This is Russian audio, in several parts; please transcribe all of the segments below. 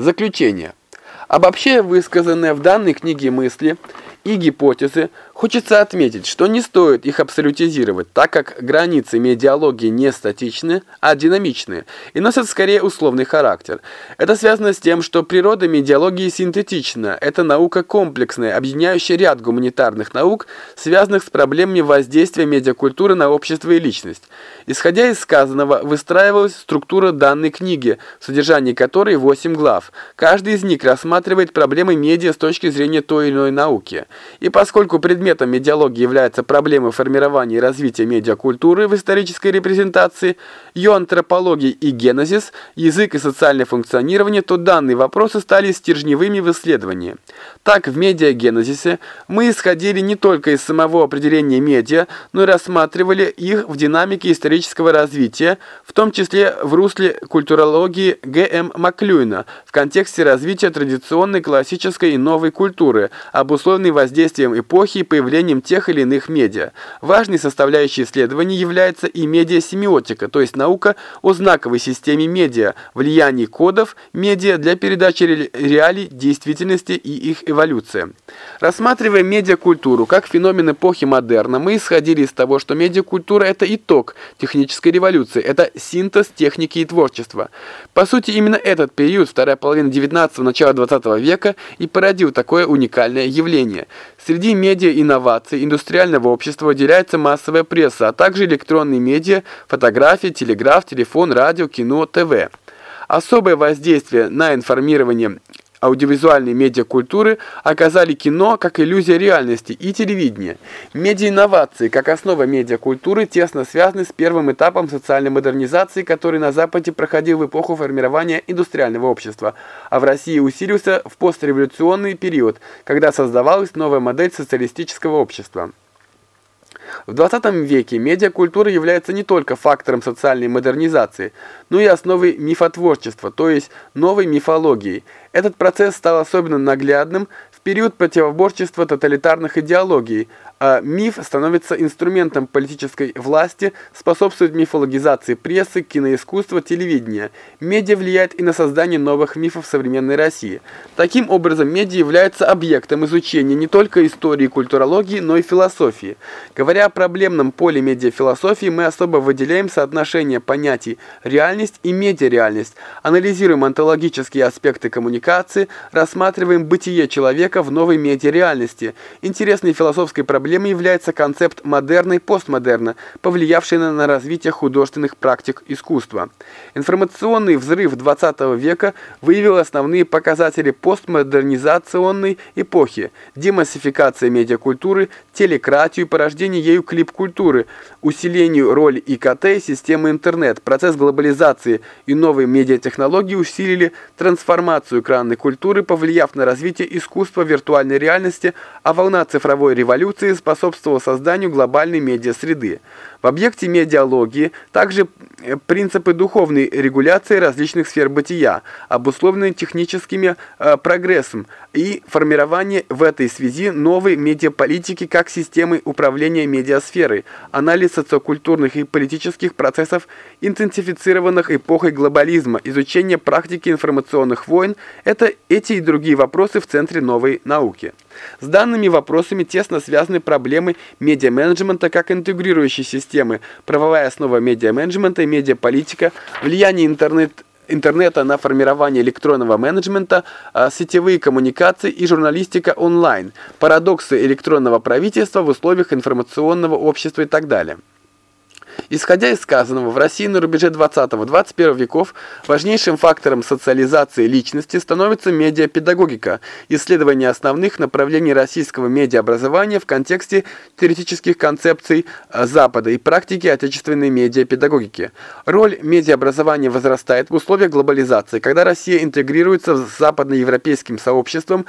Заключение. Обобщая высказанные в данной книге мысли и гипотезы, Хочется отметить, что не стоит их абсолютизировать, так как границы медиалогии не статичны, а динамичны и носят скорее условный характер. Это связано с тем, что природа медиалогии синтетична. Это наука комплексная, объединяющая ряд гуманитарных наук, связанных с проблемами воздействия медиакультуры на общество и личность. Исходя из сказанного, выстраивалась структура данной книги, в содержании которой 8 глав. Каждый из них рассматривает проблемы медиа с точки зрения той или иной науки. И поскольку предмет предметом медиалогии является проблемы формирования и развития медиакультуры в исторической репрезентации, ее антропологии и генезис, язык и социальное функционирование, то данные вопросы стали стержневыми в исследовании. Так, в медиагенезисе мы исходили не только из самого определения медиа, но и рассматривали их в динамике исторического развития, в том числе в русле культурологии Г.М. Маклюина, в контексте развития традиционной классической и новой культуры, обусловленной воздействием эпохи и появлением тех или иных медиа. Важной составляющей исследований является и медиасемиотика, то есть наука о знаковой системе медиа, влиянии кодов медиа для передачи реалий действительности и их эволюции. Рассматривая медиакультуру как феномен эпохи модерна, мы исходили из того, что медиакультура – это итог технической революции, это синтез техники и творчества. По сути, именно этот период, вторая половина 19-го, начало 20 века, и породил такое уникальное явление. Среди медиа-инноваций индустриального общества выделяется массовая пресса, а также электронные медиа, фотографии, телеграф, телефон, радио, кино, ТВ. Особое воздействие на информирование аудиовизуальной медиакультуры оказали кино как иллюзия реальности и телевидение. Медиаинновации как основа медиакультуры тесно связаны с первым этапом социальной модернизации, который на Западе проходил в эпоху формирования индустриального общества, а в России усилился в постреволюционный период, когда создавалась новая модель социалистического общества. В 20 веке медиакультура является не только фактором социальной модернизации, но и основой мифотворчества, то есть новой мифологией. Этот процесс стал особенно наглядным период противоборчества тоталитарных идеологий, а миф становится инструментом политической власти, способствует мифологизации прессы, киноискусства, телевидения. Медиа влияет и на создание новых мифов современной России. Таким образом, медиа является объектом изучения не только истории и культурологии, но и философии. Говоря о проблемном поле медиафилософии, мы особо выделяем соотношение понятий «реальность» и «медиареальность», анализируем онтологические аспекты коммуникации, рассматриваем бытие человека в новой медиареальности. Интересной философской проблемой является концепт модерна и постмодерна, повлиявший на развитие художественных практик искусства. Информационный взрыв XX века выявил основные показатели постмодернизационной эпохи – демассификация медиакультуры, телекратию, порождение ею клип-культуры, усилению роли ИКТ и системы интернет. Процесс глобализации и новые медиатехнологии усилили трансформацию экранной культуры, повлияв на развитие искусства виртуальной реальности, а волна цифровой революции способствовала созданию глобальной медиасреды. В объекте медиалогии также э, принципы духовной регуляции различных сфер бытия, обусловленные техническими э, прогрессом и формирование в этой связи новой медиаполитики как системы управления медиасферой, анализ социокультурных и политических процессов, интенсифицированных эпохой глобализма, изучение практики информационных войн – это эти и другие вопросы в центре новой науки. С данными вопросами тесно связаны проблемы медиаменеджмента как интегрирующей системы, правовая основа медиаменеджмента и медиаполитика, влияние интернет интернета на формирование электронного менеджмента, а, сетевые коммуникации и журналистика онлайн, парадоксы электронного правительства в условиях информационного общества и так далее. Исходя из сказанного, в России на рубеже 20-21 веков важнейшим фактором социализации личности становится медиапедагогика, исследование основных направлений российского медиаобразования в контексте теоретических концепций э, Запада и практики отечественной медиапедагогики. Роль медиаобразования возрастает в условиях глобализации, когда Россия интегрируется с западноевропейским сообществом,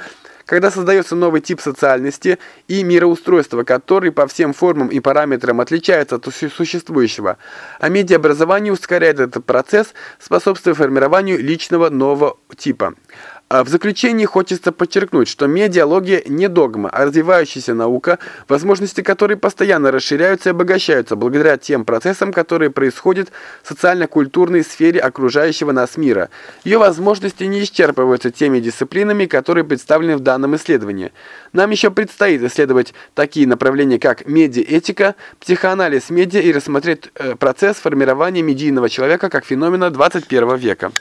когда создается новый тип социальности и мироустройства, который по всем формам и параметрам отличается от существующего. А медиаобразование ускоряет этот процесс, способствуя формированию личного нового типа. А в заключении хочется подчеркнуть, что медиалогия не догма, а развивающаяся наука, возможности которой постоянно расширяются и обогащаются благодаря тем процессам, которые происходят в социально-культурной сфере окружающего нас мира. Ее возможности не исчерпываются теми дисциплинами, которые представлены в данном исследовании. Нам еще предстоит исследовать такие направления, как медиаэтика, психоанализ медиа и рассмотреть э, процесс формирования медийного человека как феномена 21 века.